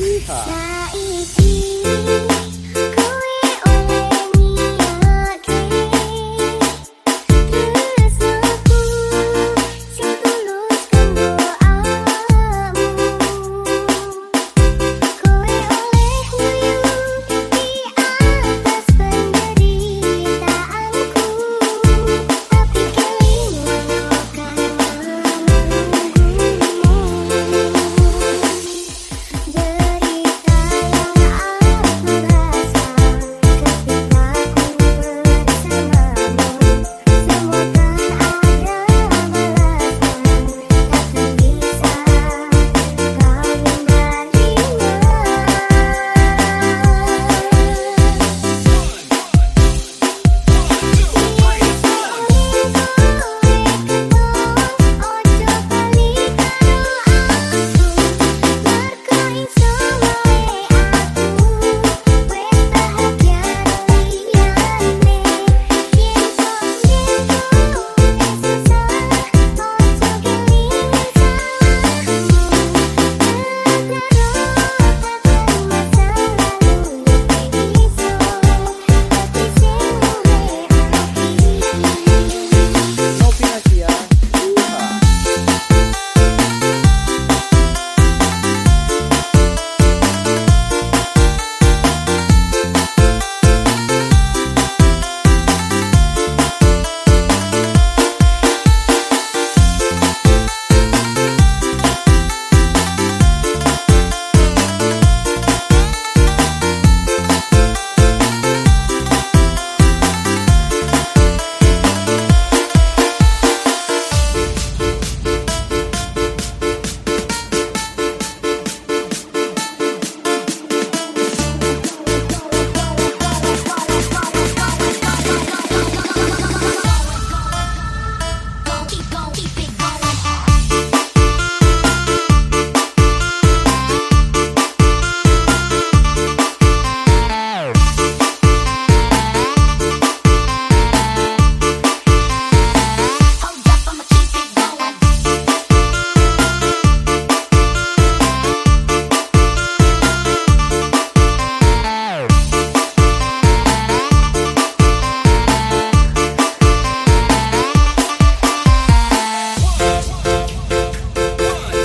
最近